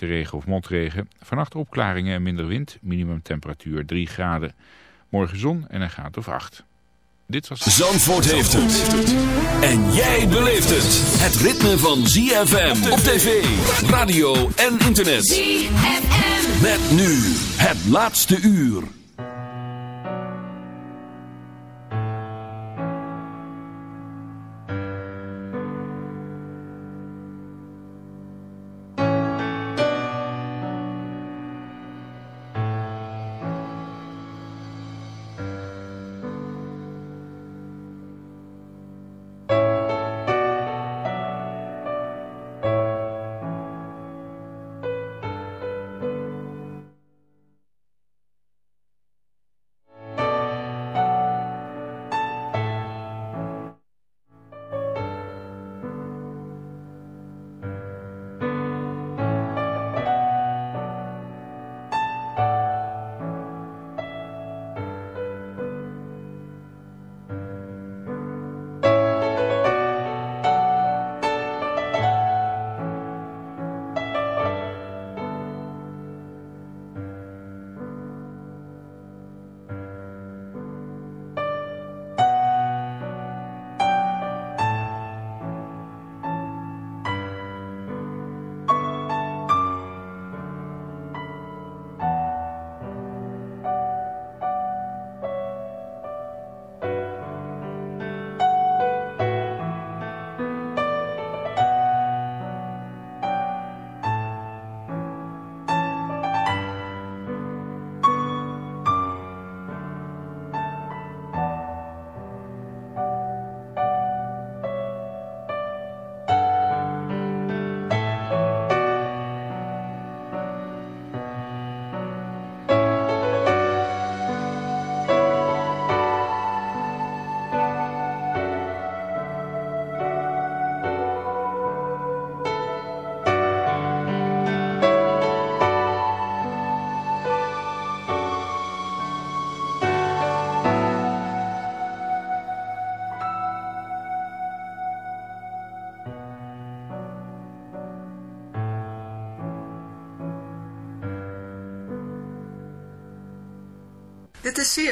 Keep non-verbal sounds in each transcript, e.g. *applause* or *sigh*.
lichte regen of motregen. Vannacht opklaringen en minder wind. Minimumtemperatuur 3 graden. Morgen zon en een graad of 8. Dit was... Zandvoort heeft het. En jij beleeft het. Het ritme van ZFM op tv, radio en internet. ZFM. Met nu het laatste uur.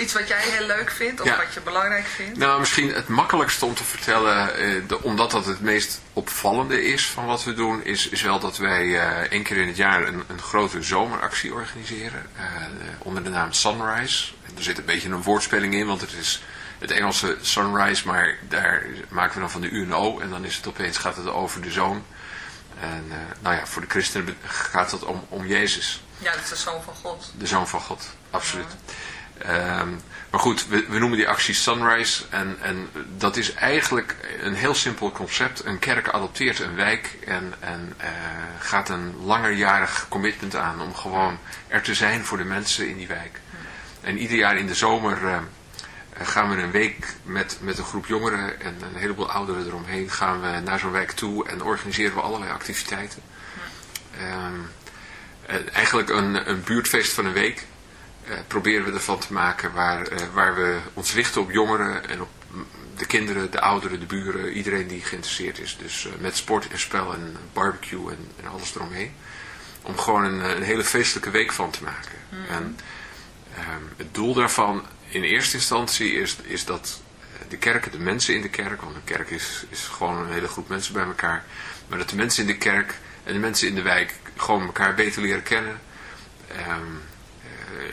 Iets wat jij heel leuk vindt of ja. wat je belangrijk vindt? Nou, misschien het makkelijkste om te vertellen, de, omdat dat het meest opvallende is van wat we doen, is, is wel dat wij uh, één keer in het jaar een, een grote zomeractie organiseren. Uh, onder de naam Sunrise. Er zit een beetje een woordspeling in, want het is het Engelse Sunrise, maar daar maken we dan van de UNO en dan is het opeens, gaat het over de zoon. En nou ja, voor de christenen gaat het om, om Jezus. Ja, dat is de Zoon van God. De Zoon van God, absoluut. Ja. Um, maar goed, we, noemen die actie Sunrise en, en dat is eigenlijk een heel simpel concept. Een kerk adopteert een wijk en, en uh, gaat een langerjarig commitment aan om gewoon er te zijn voor de mensen in die wijk. En ieder jaar in de zomer uh, gaan we een week met, met een groep jongeren en een heleboel ouderen eromheen gaan we naar zo'n wijk toe en organiseren we allerlei activiteiten. Um, eigenlijk een, een buurtfeest van een week proberen we ervan te maken waar, uh, waar we ons richten op jongeren en op de kinderen, de ouderen, de buren, iedereen die geïnteresseerd is. Dus uh, met sport en spel en barbecue en, en alles eromheen. Om gewoon een, een, hele feestelijke week van te maken. Mm -hmm. En um, het doel daarvan in eerste instantie is, is dat de kerken, de mensen in de kerk, want een kerk is, is gewoon een hele groep mensen bij elkaar. Maar dat de mensen in de kerk en de mensen in de wijk gewoon elkaar beter leren kennen. Um, uh,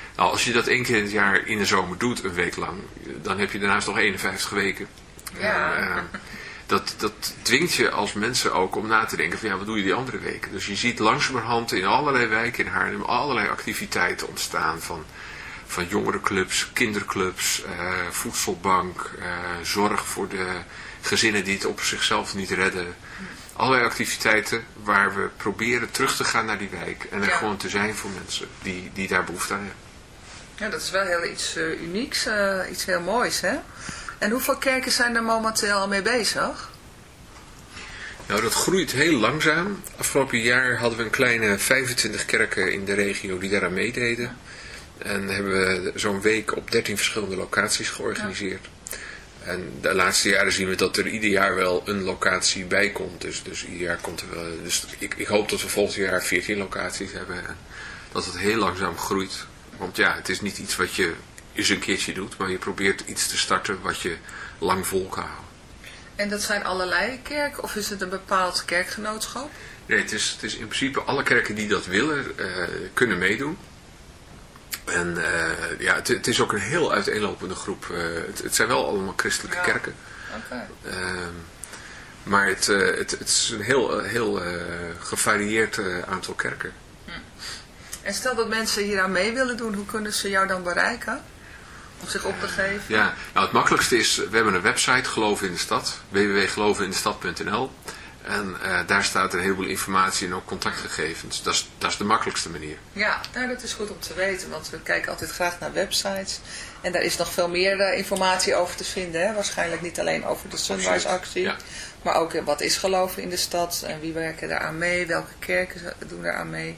nou, als je dat één keer in het jaar in de zomer doet, een week lang, dan heb je daarnaast nog 51 weken. Ja. En, uh, dat, dat dwingt je als mensen ook om na te denken van ja, wat doe je die andere weken? Dus je ziet langzamerhand in allerlei wijken in Haarlem allerlei activiteiten ontstaan van, van jongerenclubs, kinderclubs, uh, voedselbank, uh, zorg voor de gezinnen die het op zichzelf niet redden. Allerlei activiteiten waar we proberen terug te gaan naar die wijk en er Ja. gewoon te zijn voor mensen die, die daar behoefte aan hebben. Ja, dat is wel heel iets uh, unieks, uh, iets heel moois, hè? En hoeveel kerken zijn er momenteel al mee bezig? Nou, dat groeit heel langzaam. Afgelopen jaar hadden we een kleine 25 kerken in de regio die daaraan meededen. En hebben we zo'n week op 13 verschillende locaties georganiseerd. En de laatste jaren zien we dat er ieder jaar wel een locatie bij komt. Dus, dus ieder jaar komt er wel. Dus ik, ik hoop dat we volgend jaar 14 locaties hebben. En dat het heel langzaam groeit. Want ja, het is niet iets wat je eens een keertje doet, maar je probeert iets te starten wat je lang vol kan houden. En dat zijn allerlei kerken of is het een bepaald kerkgenootschap? Nee, het is, het is in principe alle kerken die dat willen, uh, kunnen meedoen. En uh, ja, het, het, is ook een heel uiteenlopende groep. Uh, het, het, zijn wel allemaal christelijke ja. kerken. Okay. Ehm, maar het, het, het, is een heel, heel gevarieerd aantal kerken. En stel dat mensen hier aan mee willen doen, hoe kunnen ze jou dan bereiken? Om zich op te geven? Ja, nou het makkelijkste is, we hebben een website, Geloven in de Stad, www.gelovenindestad.nl en uh, daar staat een heleboel informatie en ook contactgegevens. Dat is, dat is de makkelijkste manier. Ja, nou, dat is goed om te weten, want we kijken altijd graag naar websites. En daar is nog veel meer uh, informatie over te vinden. Hè? Waarschijnlijk niet alleen over de Sunrise actie, ja. maar ook uh, wat is geloven in de stad en wie werken daaraan mee, welke kerken doen daaraan mee.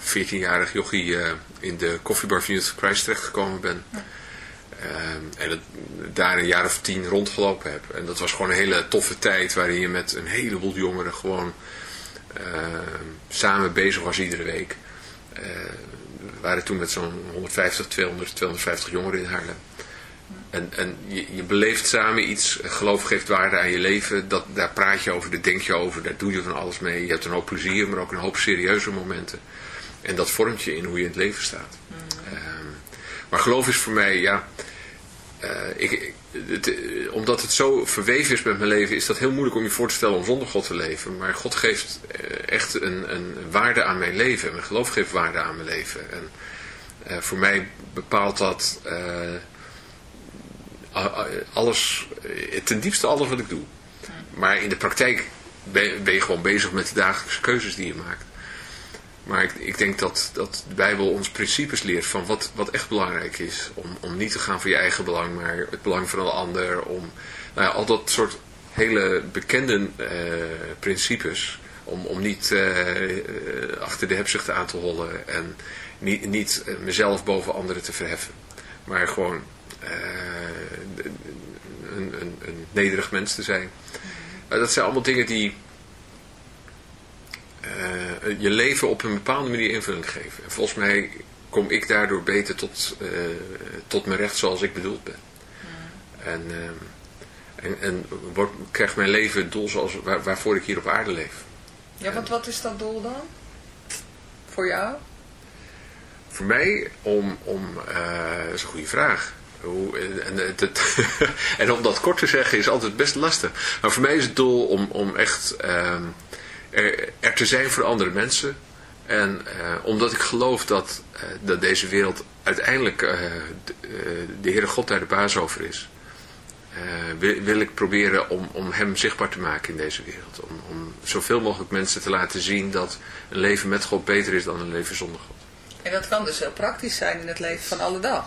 14-jarig jochie eh, in de koffiebar van of Christ terechtgekomen ben. Ehm, en het, daar een jaar of tien rondgelopen heb. En dat was gewoon een hele toffe tijd waarin je met een heleboel jongeren gewoon ehm, samen bezig was iedere week. Eh, we waren toen met zo'n 150, 200, 250 jongeren in Haarlem. En, en je, je beleeft samen iets, geloof geeft waarde aan je leven, dat, daar praat je over, daar denk je over, daar doe je van alles mee. Je hebt een hoop plezier, maar ook een hoop serieuze momenten. En dat vormt je in hoe je in het leven staat. Ehm, maar geloof is voor mij, ja, eh, ik, het, eh, omdat het zo verweven is met mijn leven, is dat heel moeilijk om je voor te stellen om zonder God te leven. Maar God geeft eh, echt een, een waarde aan mijn leven. Mijn geloof geeft waarde aan mijn leven. En voor mij bepaalt dat alles, ten diepste alles wat ik doe. Maar in de praktijk ben je gewoon bezig met de dagelijkse keuzes die je maakt. Maar ik, ik denk dat, dat de Bijbel ons principes leert van wat, wat echt belangrijk is. Om, om niet te gaan voor je eigen belang, maar het belang van een ander. Om nou ja, al dat soort hele bekende eh, principes. Om, om niet eh, eh, achter de hebzucht aan te hollen. En niet, niet mezelf boven anderen te verheffen. Maar gewoon een, een, een nederig mens te zijn. Nou, dat zijn allemaal dingen die eh, je leven op een bepaalde manier invulling geven. En volgens mij kom ik daardoor beter tot, eh, tot mijn recht zoals ik bedoeld ben. En, eh, en, en wordt, krijgt mijn leven het doel zoals, waar, waarvoor ik hier op aarde leef. Ja, want wat is dat doel dan? Voor jou? Voor mij, om, om dat is een goede vraag. Hoe, en, het, het- *laughs* en om dat kort te zeggen is altijd best lastig. Maar voor mij is het doel om, om echt ehm, er, er te zijn voor andere mensen. En eh, omdat ik geloof dat, eh, dat deze wereld uiteindelijk eh, de, eh, de Heere God daar de baas over is. eh, wil, wil ik proberen om, om hem zichtbaar te maken in deze wereld. Om, om zoveel mogelijk mensen te laten zien dat een leven met God beter is dan een leven zonder God. En dat kan dus heel praktisch zijn in het leven van alle dag.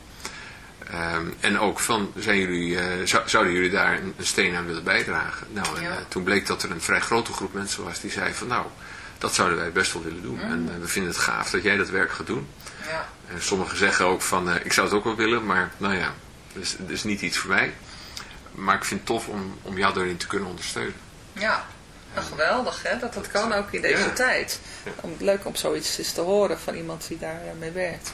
Ehm, en ook van, zijn jullie, eh, zou- zouden jullie daar een, een steen aan willen bijdragen? Nou, en, Ja. eh, toen bleek dat er een vrij grote groep mensen was die zei van, nou, dat zouden wij best wel willen doen. En eh, we vinden het gaaf dat jij dat werk gaat doen. Ja. En sommigen zeggen ook van, ik zou het ook wel willen, maar nou ja, dat is, is niet iets voor mij. Maar ik vind het tof om, om jou daarin te kunnen ondersteunen. Ja, nou, geweldig hè, dat dat kan ook in deze Ja. tijd. Om, leuk om zoiets eens te horen van iemand die daar eh, mee werkt.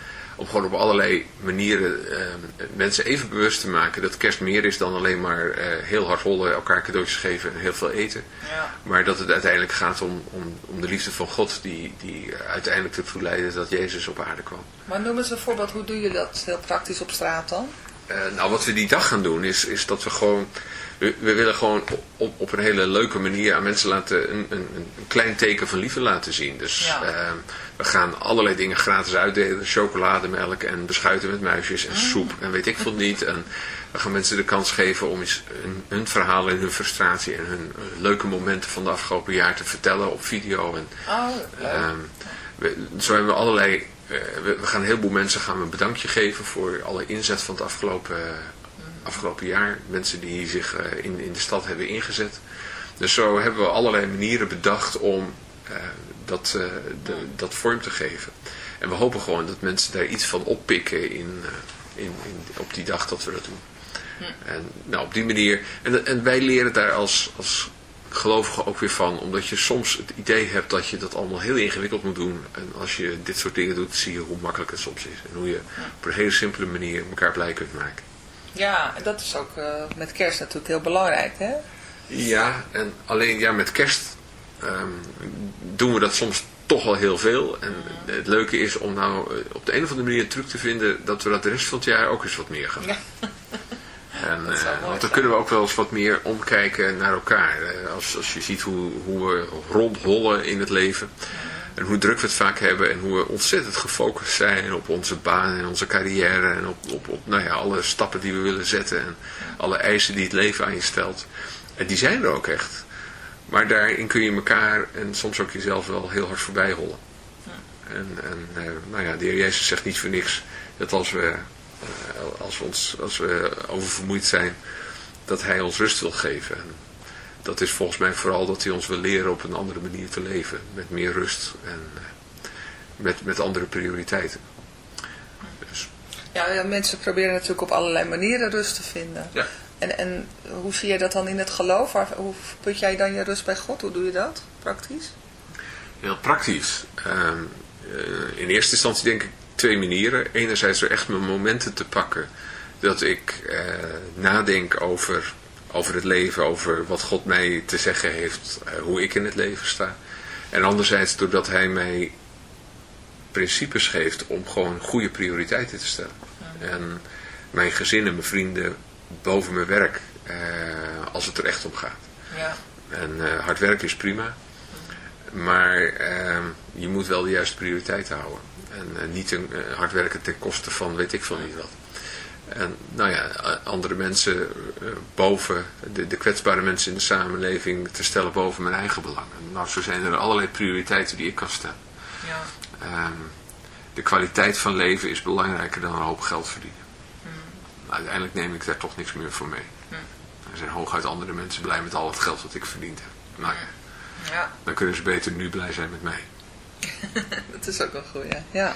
om gewoon op allerlei manieren uh, mensen even bewust te maken dat kerst meer is dan alleen maar uh, heel hard rollen, elkaar cadeautjes geven en heel veel eten. Ja. Maar dat het uiteindelijk gaat om, om, om de liefde van God die, die uiteindelijk ertoe leidde dat Jezus op aarde kwam. Maar noem eens een voorbeeld, hoe doe je dat heel praktisch op straat dan? Uh, nou, wat we die dag gaan doen is, is dat we gewoon... We, we willen gewoon op, op een hele leuke manier aan mensen laten een, een, een klein teken van liefde laten zien. Dus ja. We gaan allerlei dingen gratis uitdelen. Chocolademelk en beschuiten met muisjes en soep en weet ik veel niet. En we gaan mensen de kans geven om eens hun, hun verhaal en hun frustratie en hun leuke momenten van de afgelopen jaar te vertellen op video. En, oh, we, zo hebben we allerlei... Uh, we, we, gaan een heleboel mensen gaan we een bedankje geven voor alle inzet van het afgelopen, uh, afgelopen jaar. Mensen die zich uh, in, in de stad hebben ingezet. Dus zo hebben we allerlei manieren bedacht om dat, de, dat vorm te geven. En we hopen gewoon dat mensen daar iets van oppikken in, in, in, op die dag dat we dat doen. En nou, op die manier... En, en wij leren daar als, als gelovigen ook weer van. Omdat je soms het idee hebt dat je dat allemaal heel ingewikkeld moet doen. En als je dit soort dingen doet, zie je hoe makkelijk het soms is. En hoe je op een hele simpele manier elkaar blij kunt maken. Ja, en dat is ook uh, met kerst natuurlijk heel belangrijk, hè? Ja, en alleen ja, met kerst um, doen we dat soms toch wel heel veel. En het leuke is om nou op de een of andere manier een truc te vinden dat we dat de rest van het jaar ook eens wat meer gaan doen. Ja. *laughs* En, uh, want dan kunnen we ook wel eens wat meer omkijken naar elkaar. Uh, als, als je ziet hoe, hoe we rondhollen in het leven. En hoe druk we het vaak hebben. En hoe we ontzettend gefocust zijn op onze baan en onze carrière. En op, op, op nou ja, alle stappen die we willen zetten. En alle eisen die het leven aan je stelt. En die zijn er ook echt. Maar daarin kun je elkaar en soms ook jezelf wel heel hard voorbij hollen. En, en uh, nou ja, de heer Jezus zegt niet voor niks dat als we als we, ons, als we oververmoeid zijn, dat hij ons rust wil geven. En dat is volgens mij vooral dat hij ons wil leren op een andere manier te leven. Met meer rust en met, met andere prioriteiten. Dus. Ja, ja, mensen proberen natuurlijk op allerlei manieren rust te vinden. Ja. En, en hoe zie je dat dan in het geloof? Hoe put jij dan je rust bij God? Hoe doe je dat praktisch? Heel praktisch. Um, uh, in eerste instantie denk ik twee manieren. Enerzijds door echt mijn momenten te pakken. Dat ik eh, nadenk over, over het leven, over wat God mij te zeggen heeft, uh, hoe ik in het leven sta. En anderzijds doordat hij mij principes geeft om gewoon goede prioriteiten te stellen. En mijn gezin en mijn vrienden boven mijn werk, uh, als het er echt om gaat. Ja. En hard werken is prima. Maar ehm, je moet wel de juiste prioriteiten houden. En uh, niet een, hard werken ten koste van weet ik veel niet wat. En nou ja, andere mensen boven, de, de, kwetsbare mensen in de samenleving te stellen boven mijn eigen belangen. Nou, zo zijn er allerlei prioriteiten die ik kan stellen. Ja. Um, de kwaliteit van leven is belangrijker dan een hoop geld verdienen. Uiteindelijk neem ik daar toch niks meer voor mee. Hmm. Er zijn hooguit andere mensen blij met al het geld wat ik verdiend heb. Nou ja, ja. dan kunnen ze beter nu blij zijn met mij. *laughs* dat is ook wel goed, ja. ja.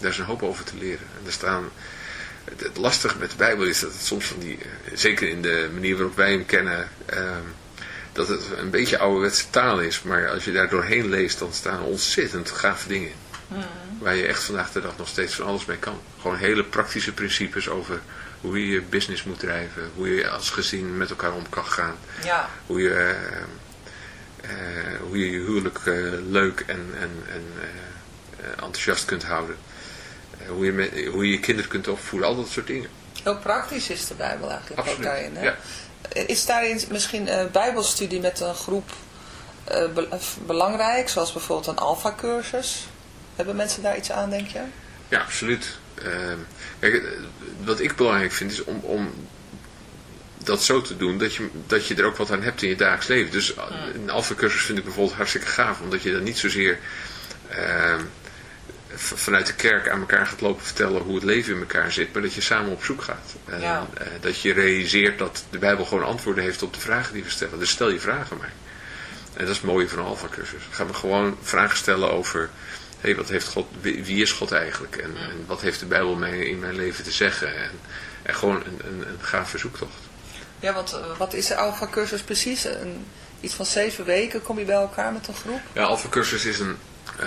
Daar is een hoop over te leren. En er staan, het, het lastige met de Bijbel is dat het soms van die, eh, zeker in de manier waarop wij hem kennen, um, dat het een beetje ouderwetse taal is. Maar als je daar doorheen leest, dan staan ontzettend gave dingen in. Mm. Waar je echt vandaag de dag nog steeds van alles mee kan. Gewoon hele praktische principes over hoe je je business moet drijven, hoe je als gezin met elkaar om kan gaan. Ja. Hoe, je, uh, uh, hoe je je huwelijk uh, leuk en, en, en enthousiast kunt houden. Hoe, je met, hoe je je kinderen kunt opvoeden, al dat soort dingen. Heel praktisch is de Bijbel eigenlijk Absoluut. ook daarin. Hè? Ja. Is daarin misschien bijbelstudie met een groep be belangrijk, zoals bijvoorbeeld een alfa-cursus? Hebben mensen daar iets aan, denk je? Ja, absoluut. Uh, kijk, wat ik belangrijk vind is om, om dat zo te doen dat je, dat je er ook wat aan hebt in je dagelijks leven. Dus een alfa-cursus vind ik bijvoorbeeld hartstikke gaaf, omdat je dan niet zozeer uh, vanuit de kerk aan elkaar gaat lopen vertellen hoe het leven in elkaar zit, maar dat je samen op zoek gaat. En ja. uh, dat je realiseert dat de Bijbel gewoon antwoorden heeft op de vragen die we stellen. Dus stel je vragen maar. En dat is het mooie van een alfa-cursus. Gaan we gewoon vragen stellen over hey, wat heeft God, wie is God eigenlijk? En, en, wat heeft de Bijbel mij in mijn leven te zeggen? En, en gewoon een, een, een gaaf verzoektocht. Ja, want wat is de Alpha Cursus precies? Een, iets van zeven weken kom je bij elkaar met een groep? Ja, Alpha Cursus is een, uh,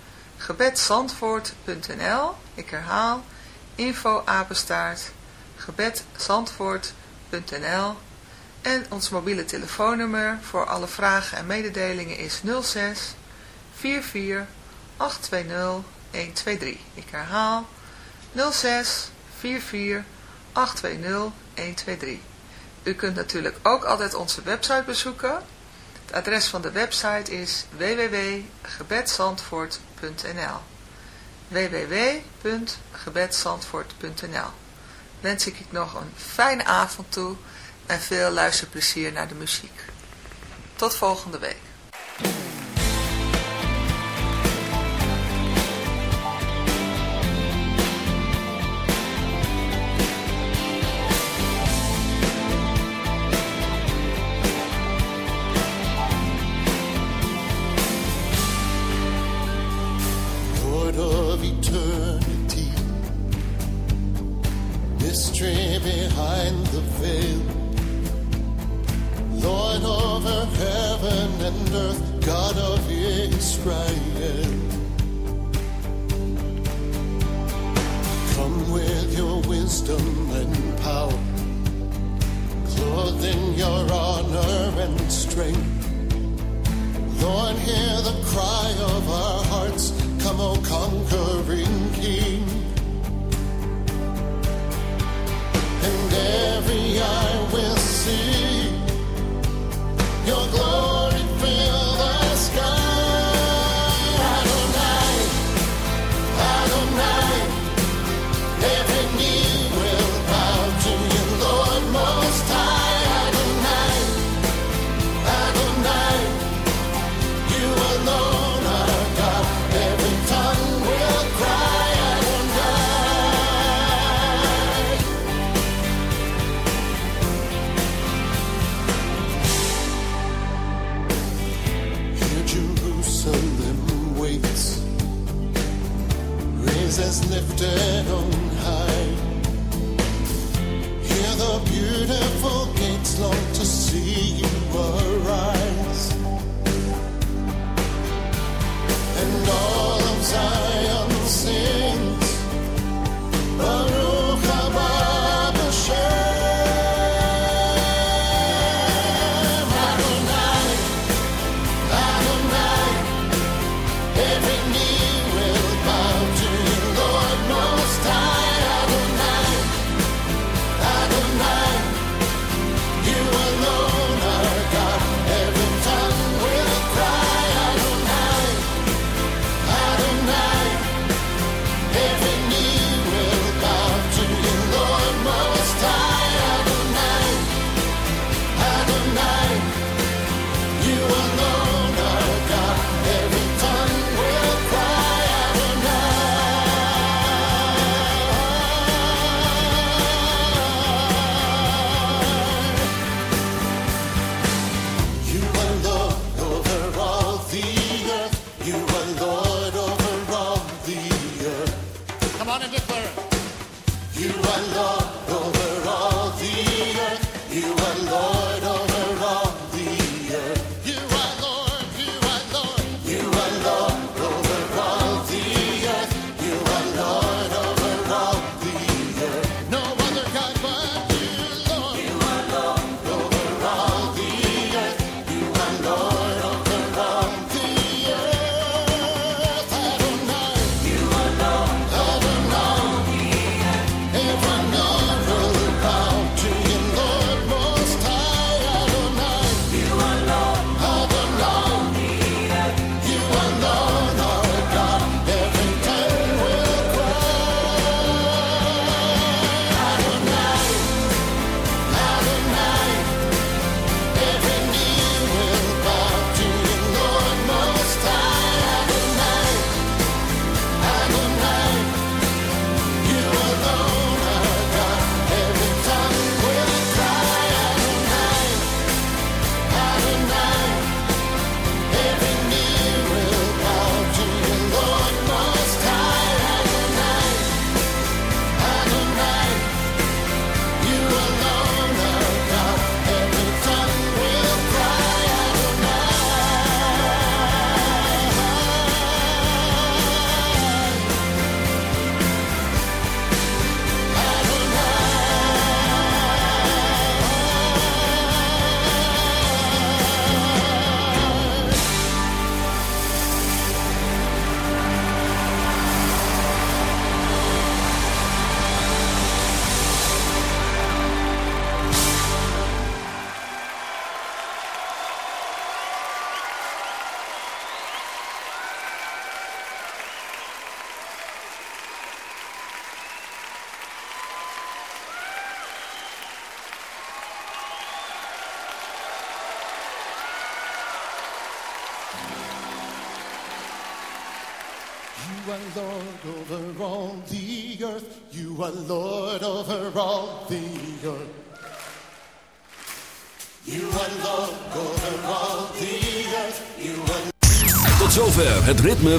gebedsandvoort.nl Ik herhaal info apenstaart gebedsandvoort.nl en ons mobiele telefoonnummer voor alle vragen en mededelingen is 06 44 820 123. Ik herhaal 06 44 820 123. U kunt natuurlijk ook altijd onze website bezoeken. Het adres van de website is www.gebedsandvoort.nl www.gebedsandvoort.nl Wens ik nog een fijne avond toe en veel luisterplezier naar de muziek. Tot volgende week.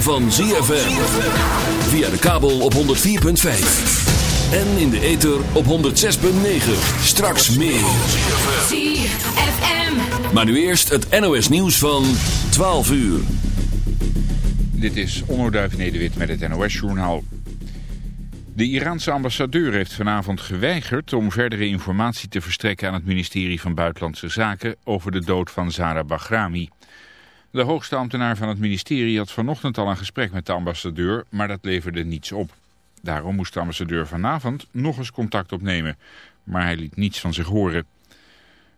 Van ZFM. Via de kabel op 104.5. En in de ether op 106.9. Straks meer. ZFM. Maar nu eerst het NOS nieuws van 12 uur. Dit is Onno Duivenedewit met het NOS-journaal. De Iraanse ambassadeur heeft vanavond geweigerd om verdere informatie te verstrekken aan het ministerie van Buitenlandse Zaken over de dood van Zara Bahrami. De hoogste ambtenaar van het ministerie had vanochtend al een gesprek met de ambassadeur, maar dat leverde niets op. Daarom moest de ambassadeur vanavond nog eens contact opnemen, maar hij liet niets van zich horen.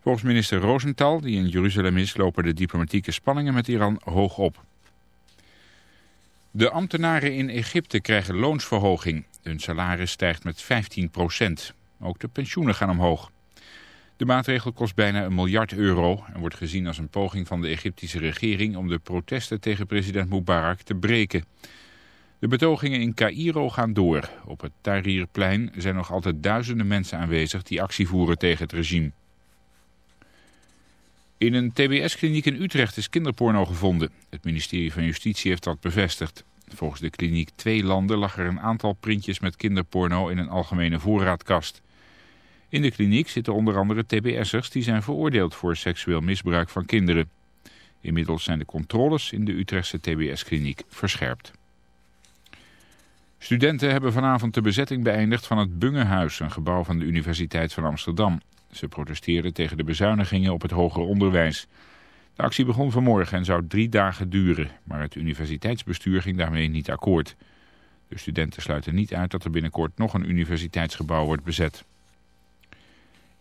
Volgens minister Rosenthal, die in Jeruzalem is, lopen de diplomatieke spanningen met Iran hoog op. De ambtenaren in Egypte krijgen loonsverhoging. Hun salaris stijgt met 15% Ook de pensioenen gaan omhoog. De maatregel kost bijna een miljard euro en wordt gezien als een poging van de Egyptische regering om de protesten tegen president Mubarak te breken. De betogingen in Cairo gaan door. Op het Tahrirplein zijn nog altijd duizenden mensen aanwezig die actie voeren tegen het regime. In een tbs-kliniek in Utrecht is kinderporno gevonden. Het ministerie van Justitie heeft dat bevestigd. Volgens de kliniek Twee Landen lag er een aantal printjes met kinderporno in een algemene voorraadkast. In de kliniek zitten onder andere tbs'ers die zijn veroordeeld voor seksueel misbruik van kinderen. Inmiddels zijn de controles in de Utrechtse tbs-kliniek verscherpt. Studenten hebben vanavond de bezetting beëindigd van het Bungehuis, een gebouw van de Universiteit van Amsterdam. Ze protesteerden tegen de bezuinigingen op het hoger onderwijs. De actie begon vanmorgen en zou drie dagen duren, maar het universiteitsbestuur ging daarmee niet akkoord. De studenten sluiten niet uit dat er binnenkort nog een universiteitsgebouw wordt bezet.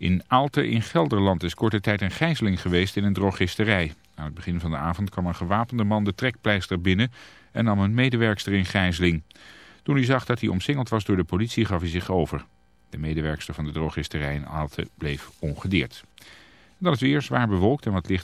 In Aalten in Gelderland is korte tijd een gijzeling geweest in een drogisterij. Aan het begin van de avond kwam een gewapende man de trekpleister binnen en nam een medewerkster in gijzeling. Toen hij zag dat hij omsingeld was door de politie gaf hij zich over. De medewerkster van de drogisterij in Aalten bleef ongedeerd. Dan het weer zwaar bewolkt en wat lichter.